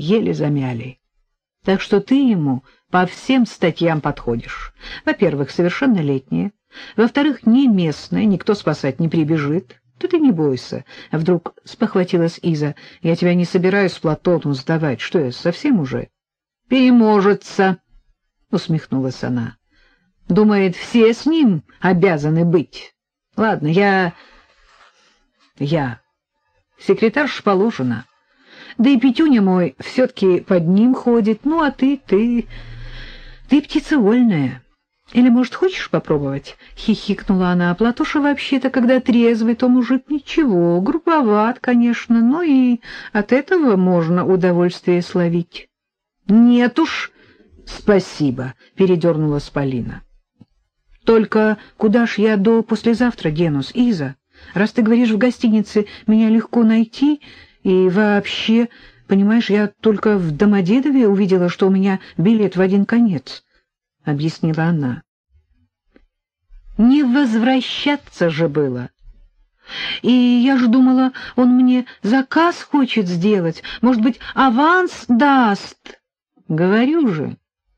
еле замяли. Так что ты ему по всем статьям подходишь. Во-первых, совершеннолетняя. Во-вторых, не местная, никто спасать не прибежит. Да ты не бойся. А вдруг спохватилась Иза. Я тебя не собираюсь Платону сдавать. Что я, совсем уже? Переможется, усмехнулась она. Думает, все с ним обязаны быть. Ладно, я... я... Секретарш положено. Да и Петюня мой все-таки под ним ходит. Ну, а ты, ты... ты птица вольная. Или, может, хочешь попробовать? Хихикнула она. Платоша вообще-то, когда трезвый, то мужик ничего, грубоват, конечно, но и от этого можно удовольствие словить. Нет уж, спасибо, передернулась Полина. Только куда ж я до послезавтра денусь, Иза? Раз ты говоришь, в гостинице меня легко найти, и вообще, понимаешь, я только в Домодедове увидела, что у меня билет в один конец, — объяснила она. Не возвращаться же было. И я же думала, он мне заказ хочет сделать, может быть, аванс даст. Говорю же,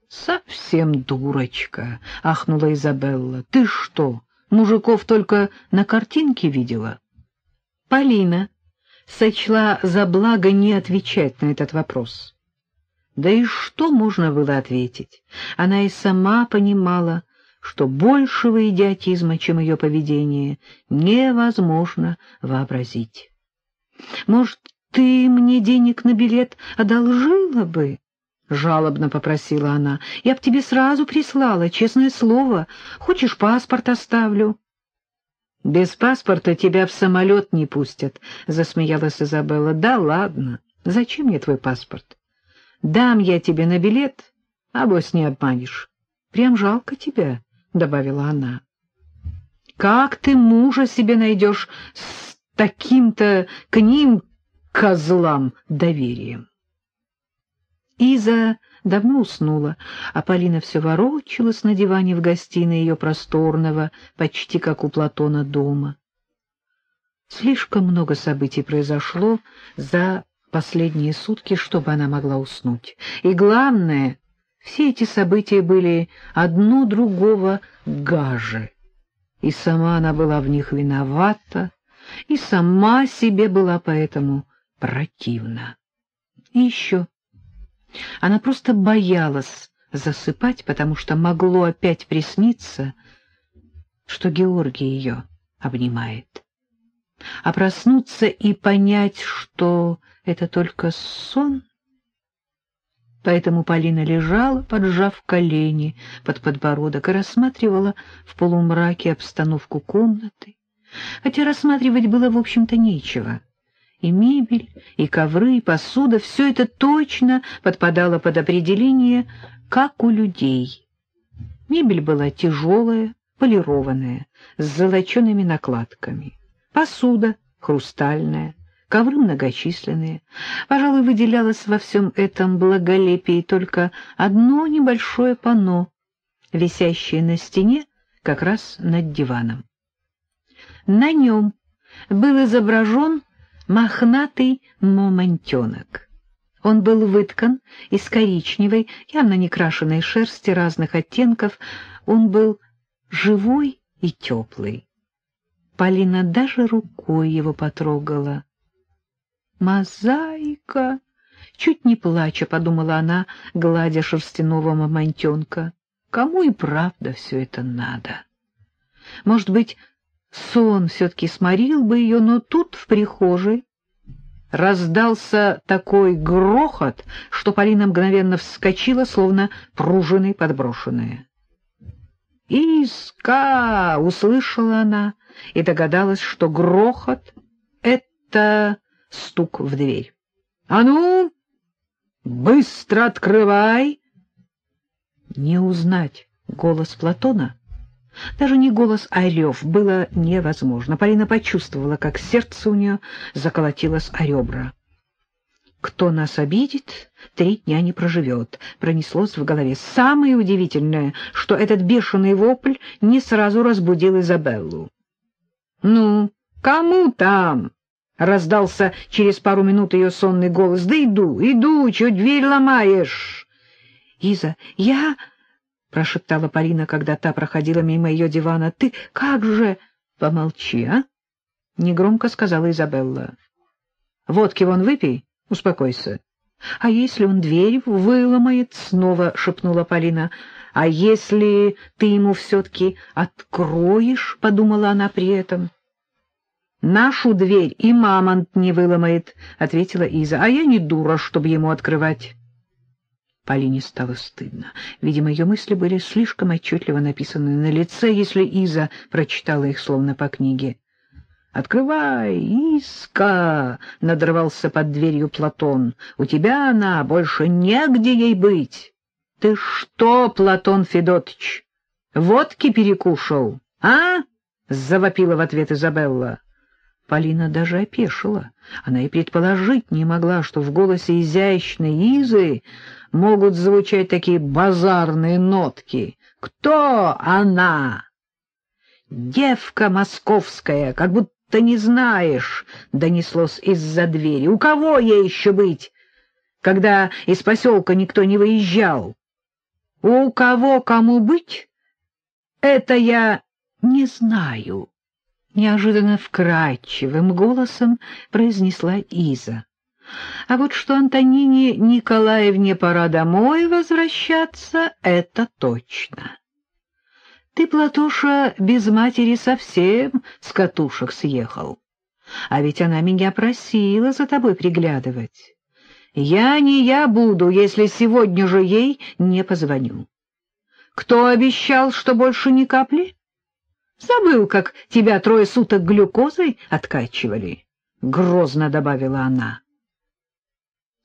совсем дурочка, — ахнула Изабелла. Ты что, мужиков только на картинке видела? Полина сочла за благо не отвечать на этот вопрос. Да и что можно было ответить? Она и сама понимала, что большего идиотизма, чем ее поведение, невозможно вообразить. «Может, ты мне денег на билет одолжила бы?» — жалобно попросила она. «Я б тебе сразу прислала, честное слово. Хочешь, паспорт оставлю?» «Без паспорта тебя в самолет не пустят», — засмеялась Изабелла. «Да ладно, зачем мне твой паспорт? Дам я тебе на билет, а бось не обманешь. Прям жалко тебя», — добавила она. «Как ты мужа себе найдешь с таким-то к ним козлам доверием?» Иза давно уснула, а Полина все ворочалась на диване в гостиной ее просторного, почти как у Платона, дома. Слишком много событий произошло за последние сутки, чтобы она могла уснуть. И главное, все эти события были одно другого гаже. И сама она была в них виновата, и сама себе была поэтому противна. И еще она просто боялась засыпать, потому что могло опять присниться, что Георгий ее обнимает. А проснуться и понять, что это только сон. Поэтому Полина лежала, поджав колени под подбородок, и рассматривала в полумраке обстановку комнаты, хотя рассматривать было, в общем-то, нечего и мебель, и ковры, и посуда — все это точно подпадало под определение, как у людей. Мебель была тяжелая, полированная, с золочеными накладками. Посуда хрустальная, ковры многочисленные. Пожалуй, выделялось во всем этом благолепии только одно небольшое панно, висящее на стене как раз над диваном. На нем был изображен мохнатый мамонтенок. Он был выткан из коричневой, явно не шерсти разных оттенков. Он был живой и теплый. Полина даже рукой его потрогала. «Мозаика!» — чуть не плача, подумала она, гладя шерстяного мамонтенка. «Кому и правда все это надо? Может быть, Сон все-таки сморил бы ее, но тут, в прихожей, раздался такой грохот, что Полина мгновенно вскочила, словно пружиной подброшенная. «Иска!» — услышала она и догадалась, что грохот — это стук в дверь. «А ну, быстро открывай!» Не узнать голос Платона — даже не голос, а рев было невозможно. Полина почувствовала, как сердце у нее заколотилось о ребра. «Кто нас обидит, три дня не проживет», — пронеслось в голове. Самое удивительное, что этот бешеный вопль не сразу разбудил Изабеллу. «Ну, кому там?» — раздался через пару минут ее сонный голос. — Да иду, иду, чё дверь ломаешь? — Иза, я... — прошептала Полина, когда та проходила мимо ее дивана. — Ты как же... — Помолчи, а? — негромко сказала Изабелла. — Водки вон выпей, успокойся. — А если он дверь выломает? — снова шепнула Полина. — А если ты ему все-таки откроешь? — подумала она при этом. — Нашу дверь и мамонт не выломает, — ответила Иза. — А я не дура, чтобы ему открывать. Полине стало стыдно. Видимо, ее мысли были слишком отчетливо написаны на лице, если Иза прочитала их словно по книге. «Открывай, Иска!» — надрывался под дверью Платон. «У тебя она, больше негде ей быть!» «Ты что, Платон Федотович, водки перекушал, а?» — завопила в ответ Изабелла. Полина даже опешила. Она и предположить не могла, что в голосе изящной Изы могут звучать такие базарные нотки. «Кто она?» «Девка московская, как будто не знаешь, — донеслось из-за двери. — У кого ей еще быть, когда из поселка никто не выезжал? — У кого кому быть? Это я не знаю, — неожиданно вкрадчивым голосом произнесла Иза. А вот что Антонине Николаевне пора домой возвращаться, это точно. Ты, Платоша, без матери совсем с катушек съехал. А ведь она меня просила за тобой приглядывать. Я не я буду, если сегодня же ей не позвоню. Кто обещал, что больше ни капли? Забыл, как тебя трое суток глюкозой откачивали? Грозно добавила она.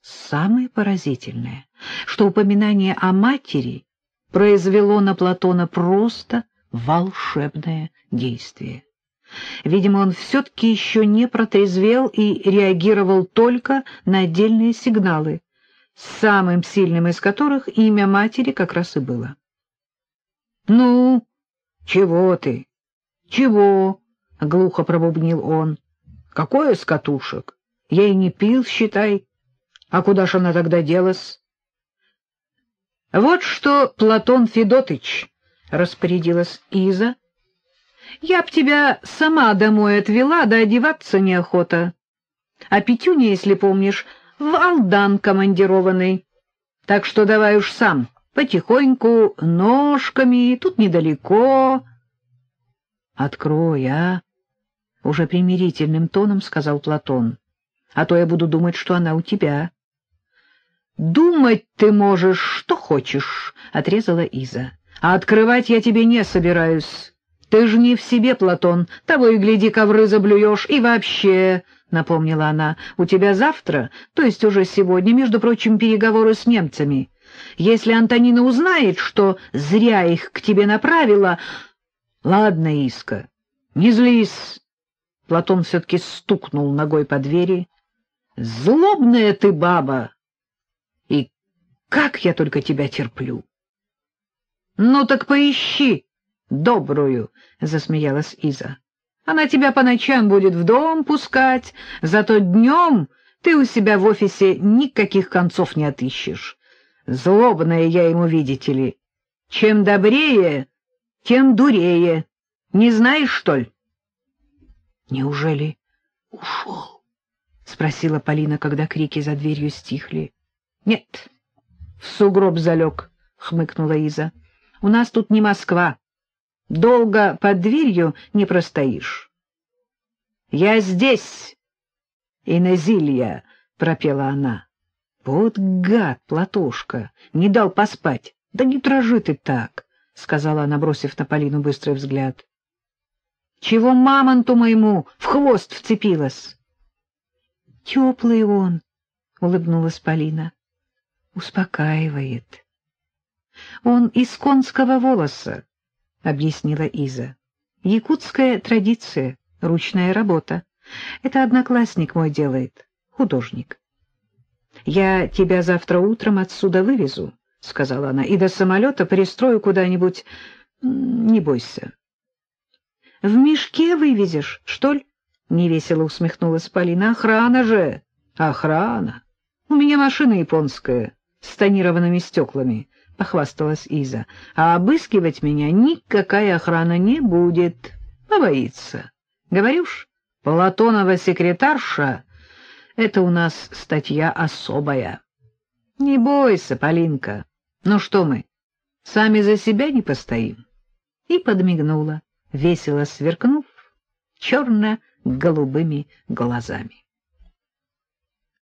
Самое поразительное, что упоминание о матери произвело на Платона просто волшебное действие. Видимо, он все-таки еще не протрезвел и реагировал только на отдельные сигналы, самым сильным из которых имя матери как раз и было. — Ну, чего ты? Чего? — глухо пробубнил он. — Какое с катушек? Я и не пил, считай. А куда ж она тогда делась? — Вот что, Платон Федотыч, — распорядилась Иза, — я б тебя сама домой отвела, да одеваться неохота. А Петюня, если помнишь, в Алдан командированный. Так что давай уж сам, потихоньку, ножками, тут недалеко. — Открой, а? — уже примирительным тоном сказал Платон. — А то я буду думать, что она у тебя. — «Думать ты можешь, что хочешь», — отрезала Иза. «А открывать я тебе не собираюсь. Ты же не в себе, Платон, того и гляди, ковры заблюешь. И вообще...» — напомнила она, — «у тебя завтра, то есть уже сегодня, между прочим, переговоры с немцами. Если Антонина узнает, что зря их к тебе направила...» «Ладно, Иска, не злись». Платон все-таки стукнул ногой по двери. «Злобная ты баба!» И как я только тебя терплю! — Ну так поищи добрую, — засмеялась Иза. — Она тебя по ночам будет в дом пускать, зато днем ты у себя в офисе никаких концов не отыщешь. Злобная я ему, видите ли. Чем добрее, тем дурее. Не знаешь, что ли? — Неужели ушел? — спросила Полина, когда крики за дверью стихли. Нет, в сугроб залег, — хмыкнула Иза. — У нас тут не Москва. Долго под дверью не простоишь. — Я здесь, Инезилья, — пропела она. — Вот гад, Платошка, не дал поспать. Да не дрожи ты так, — сказала она, бросив на Полину быстрый взгляд. — Чего мамонту моему в хвост вцепилась? — Теплый он, — улыбнулась Полина успокаивает. Он из конского волоса, — объяснила Иза. Якутская традиция, ручная работа. Это одноклассник мой делает, художник. Я тебя завтра утром отсюда вывезу, — сказала она, — и до самолета пристрою куда-нибудь. Не бойся. — В мешке вывезешь, что ли? — невесело усмехнулась Полина. — Охрана же! Охрана! У меня машина японская с тонированными стеклами, — похвасталась Иза. — А обыскивать меня никакая охрана не будет. Побоится. Говоришь, Платонова секретарша — это у нас статья особая. Не бойся, Полинка. Ну что мы, сами за себя не постоим? И подмигнула, весело сверкнув черно-голубыми глазами.